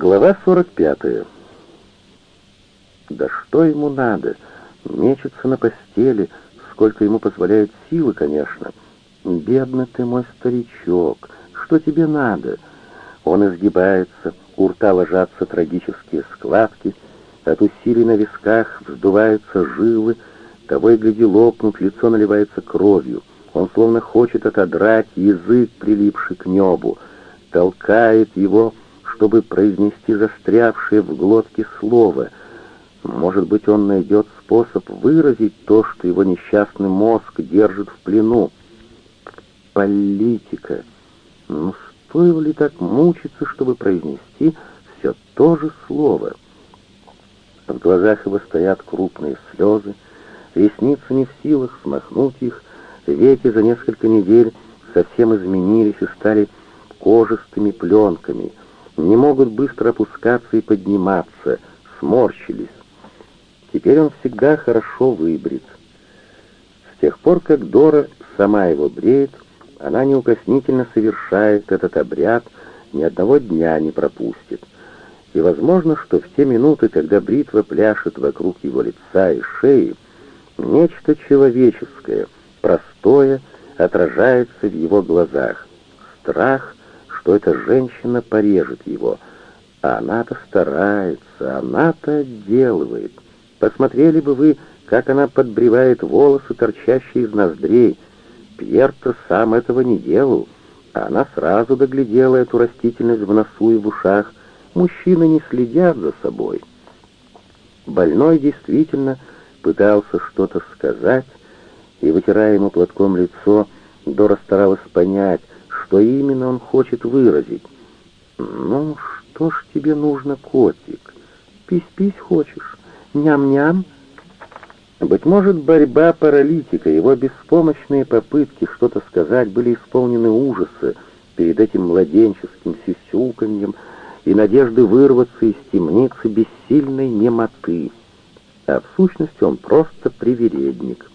Глава 45. Да что ему надо? Мечется на постели, сколько ему позволяют силы, конечно. Бедный ты мой старичок, что тебе надо? Он изгибается, у рта ложатся трагические складки, от усилий на висках вздуваются жилы, того и гляди лопнут, лицо наливается кровью. Он словно хочет отодрать язык, прилипший к небу, толкает его чтобы произнести застрявшее в глотке слово. Может быть, он найдет способ выразить то, что его несчастный мозг держит в плену. Политика. Ну, стоило ли так мучиться, чтобы произнести все то же слово? В глазах его стоят крупные слезы, ресницы не в силах смахнуть их, веки за несколько недель совсем изменились и стали кожистыми пленками — не могут быстро опускаться и подниматься, сморщились. Теперь он всегда хорошо выбрит. С тех пор, как Дора сама его бреет, она неукоснительно совершает этот обряд, ни одного дня не пропустит. И возможно, что в те минуты, когда бритва пляшет вокруг его лица и шеи, нечто человеческое, простое, отражается в его глазах. Страх что эта женщина порежет его. А она-то старается, она-то отделывает. Посмотрели бы вы, как она подбривает волосы, торчащие из ноздрей. Пьер-то сам этого не делал, а она сразу доглядела эту растительность в носу и в ушах. Мужчины не следят за собой. Больной действительно пытался что-то сказать, и, вытирая ему платком лицо, Дора старалась понять, что именно он хочет выразить. «Ну, что ж тебе нужно, котик? Пись-пись хочешь? Ням-ням?» Быть может, борьба паралитика, его беспомощные попытки что-то сказать были исполнены ужаса перед этим младенческим сисюканьем и надежды вырваться из темницы бессильной немоты. А в сущности он просто привередник.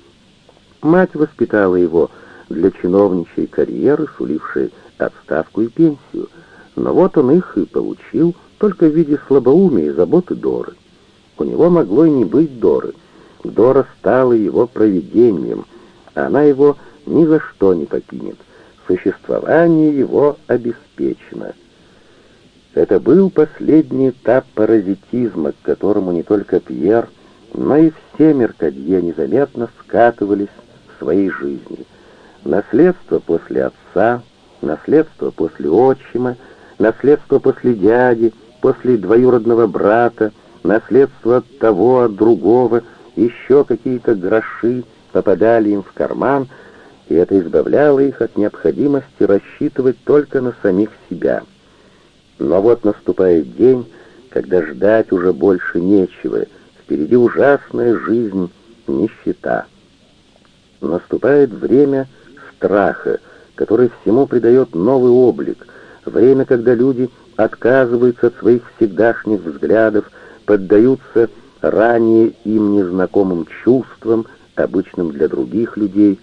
Мать воспитала его для чиновничьей карьеры, сулившей отставку и пенсию, но вот он их и получил только в виде слабоумия и заботы Доры. У него могло и не быть Доры. Дора стала его провидением, она его ни за что не покинет. Существование его обеспечено. Это был последний этап паразитизма, к которому не только Пьер, но и все Меркадье незаметно скатывались в своей жизни — Наследство после отца, наследство после отчима, наследство после дяди, после двоюродного брата, наследство от того, от другого, еще какие-то гроши попадали им в карман, и это избавляло их от необходимости рассчитывать только на самих себя. Но вот наступает день, когда ждать уже больше нечего, впереди ужасная жизнь, нищета. Наступает время, страха, который всему придает новый облик, время, когда люди отказываются от своих всегдашних взглядов, поддаются ранее им незнакомым чувствам, обычным для других людей,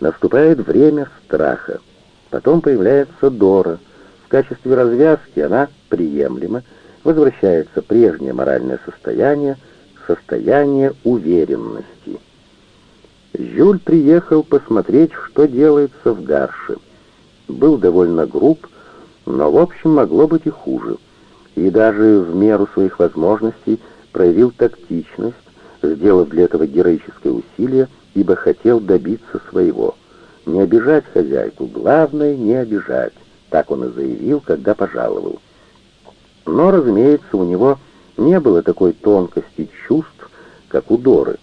наступает время страха. Потом появляется Дора. В качестве развязки она приемлема, возвращается прежнее моральное состояние, состояние уверенности. Жюль приехал посмотреть, что делается в Гарше. Был довольно груб, но в общем могло быть и хуже. И даже в меру своих возможностей проявил тактичность, сделав для этого героическое усилие, ибо хотел добиться своего. Не обижать хозяйку, главное не обижать, так он и заявил, когда пожаловал. Но, разумеется, у него не было такой тонкости чувств, как у Доры.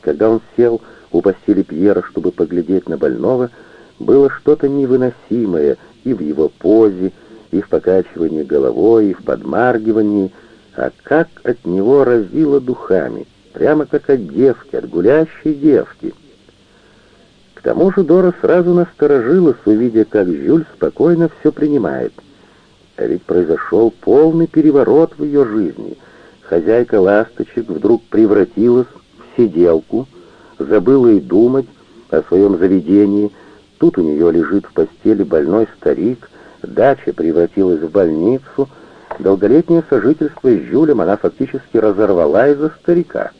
Когда он сел у постели Пьера, чтобы поглядеть на больного, было что-то невыносимое и в его позе, и в покачивании головой, и в подмаргивании, а как от него разило духами, прямо как от девки, от гулящей девки. К тому же Дора сразу насторожилась, увидя, как Жюль спокойно все принимает. А ведь произошел полный переворот в ее жизни. Хозяйка ласточек вдруг превратилась в сиделку — забыла и думать о своем заведении. Тут у нее лежит в постели больной старик, дача превратилась в больницу, долголетнее сожительство с Жюлем она фактически разорвала из-за старика.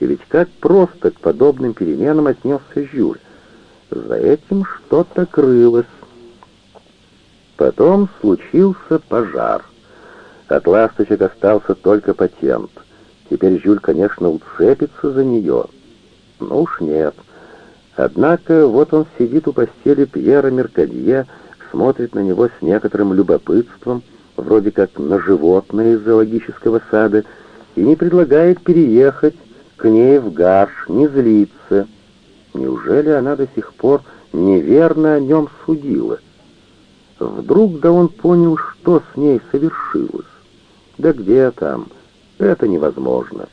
И ведь как просто к подобным переменам отнесся Жюль. За этим что-то крылось. Потом случился пожар. От ласточек остался только патент. Теперь Жюль, конечно, уцепится за нее. Ну уж нет. Однако вот он сидит у постели Пьера Меркадье, смотрит на него с некоторым любопытством, вроде как на животное из зоологического сада, и не предлагает переехать к ней в гарш, не злиться. Неужели она до сих пор неверно о нем судила? Вдруг да он понял, что с ней совершилось. Да где там? Это невозможно.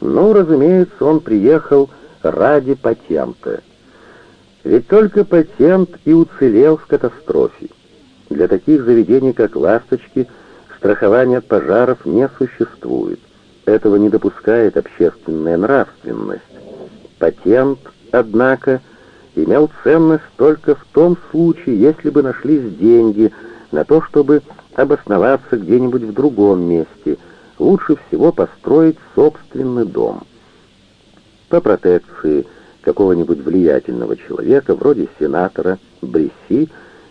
Ну, разумеется, он приехал ради патента. Ведь только патент и уцелел в катастрофе. Для таких заведений, как «Ласточки», страхования от пожаров не существует. Этого не допускает общественная нравственность. Патент, однако, имел ценность только в том случае, если бы нашлись деньги на то, чтобы обосноваться где-нибудь в другом месте, лучше всего построить собственный дом. По протекции какого-нибудь влиятельного человека, вроде сенатора Бресси,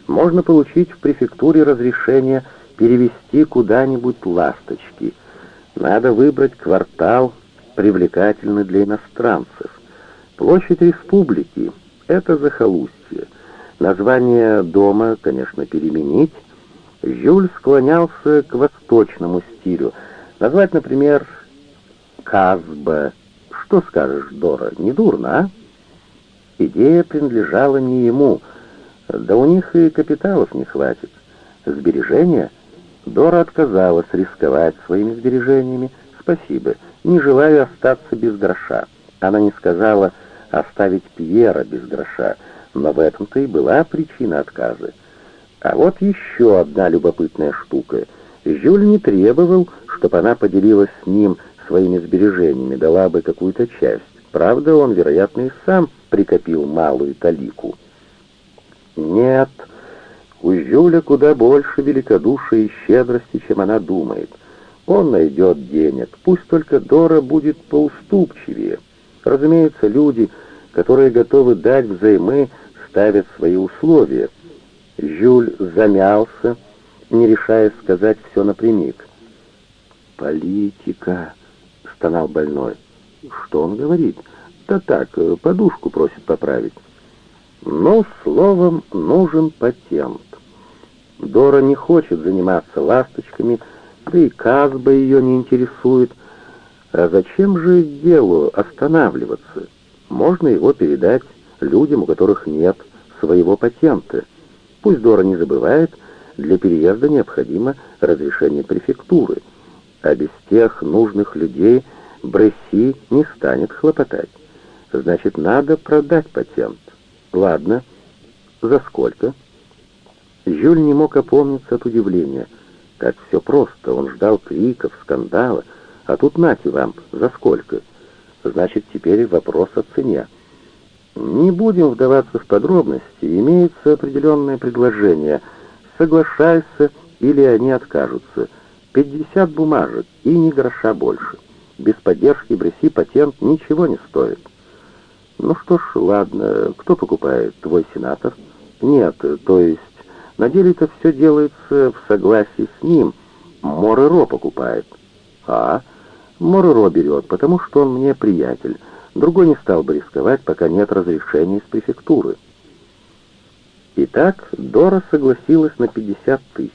можно получить в префектуре разрешение перевести куда-нибудь ласточки. Надо выбрать квартал, привлекательный для иностранцев. Площадь республики — это захолустье. Название дома, конечно, переменить. Жюль склонялся к восточному стилю. Назвать, например, Казба. Что скажешь, Дора, не дурно, а? Идея принадлежала не ему, да у них и капиталов не хватит. Сбережения? Дора отказалась рисковать своими сбережениями. Спасибо, не желаю остаться без гроша. Она не сказала оставить Пьера без гроша, но в этом-то и была причина отказа. А вот еще одна любопытная штука. Жюль не требовал, чтобы она поделилась с ним своими сбережениями, дала бы какую-то часть. Правда, он, вероятно, и сам прикопил малую талику. Нет, у Жюля куда больше великодушия и щедрости, чем она думает. Он найдет денег, пусть только Дора будет поуступчивее. Разумеется, люди, которые готовы дать взаймы, ставят свои условия. Жюль замялся, не решая сказать все напрямик. «Политика», — стонал больной. «Что он говорит?» Да так, э, подушку просит поправить. Но, словом, нужен патент. Дора не хочет заниматься ласточками, да и Казба ее не интересует. А зачем же делу останавливаться? Можно его передать людям, у которых нет своего патента. Пусть Дора не забывает, для переезда необходимо разрешение префектуры, а без тех нужных людей Бресси не станет хлопотать. Значит, надо продать патент. Ладно. За сколько? Жюль не мог опомниться от удивления. Как все просто. Он ждал криков, скандала. А тут нате вам. За сколько? Значит, теперь вопрос о цене. Не будем вдаваться в подробности. Имеется определенное предложение. Соглашайся или они откажутся. 50 бумажек и ни гроша больше. Без поддержки Бреси патент ничего не стоит. Ну что ж, ладно, кто покупает? Твой сенатор? Нет, то есть, на деле это все делается в согласии с ним. Мореро покупает. А, Мореро берет, потому что он мне приятель. Другой не стал бы рисковать, пока нет разрешения из префектуры. Итак, Дора согласилась на 50 тысяч.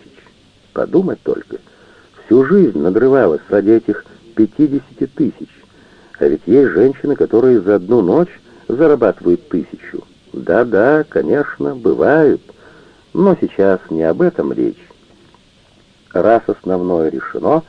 Подумать только. Всю жизнь надрывалась ради этих 50 тысяч. А ведь есть женщины, которые за одну ночь зарабатывают тысячу. Да-да, конечно, бывают, но сейчас не об этом речь. Раз основное решено,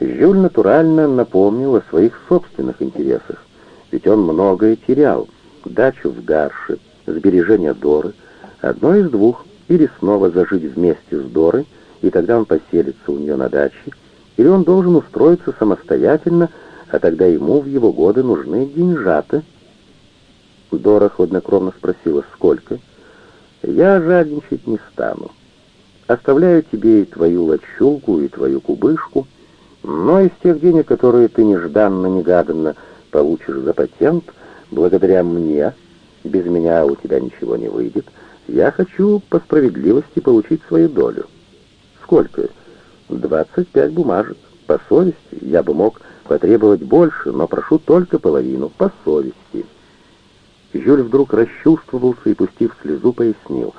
Жюль натурально напомнил о своих собственных интересах, ведь он многое терял. Дачу в Гарше, сбережения Доры. Одно из двух, или снова зажить вместе с Дорой, и тогда он поселится у нее на даче, или он должен устроиться самостоятельно, а тогда ему в его годы нужны деньжата, Дора хладнокровно спросила, сколько. «Я жадничать не стану. Оставляю тебе и твою лачугу, и твою кубышку, но из тех денег, которые ты нежданно-негаданно получишь за патент, благодаря мне, без меня у тебя ничего не выйдет, я хочу по справедливости получить свою долю. Сколько? Двадцать пять бумажек. По совести я бы мог потребовать больше, но прошу только половину, по совести. Жюль вдруг расчувствовался и, пустив слезу, пояснил,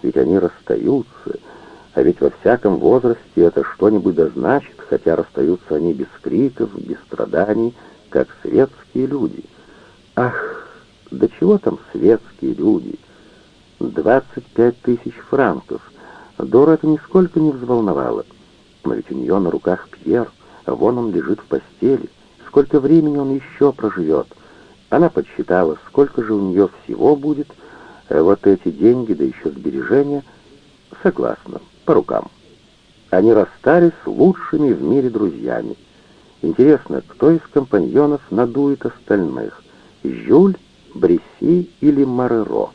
ведь они расстаются, а ведь во всяком возрасте это что-нибудь да значит, хотя расстаются они без криков, без страданий, как светские люди. Ах, да чего там светские люди? Двадцать пять тысяч франков. Дора это нисколько не взволновало. Но ведь у нее на руках Пьер, вон он лежит в постели. Сколько времени он еще проживет? Она подсчитала, сколько же у нее всего будет, а вот эти деньги, да еще сбережения. Согласна, по рукам. Они расстались лучшими в мире друзьями. Интересно, кто из компаньонов надует остальных? Жюль, Бресси или Мареро?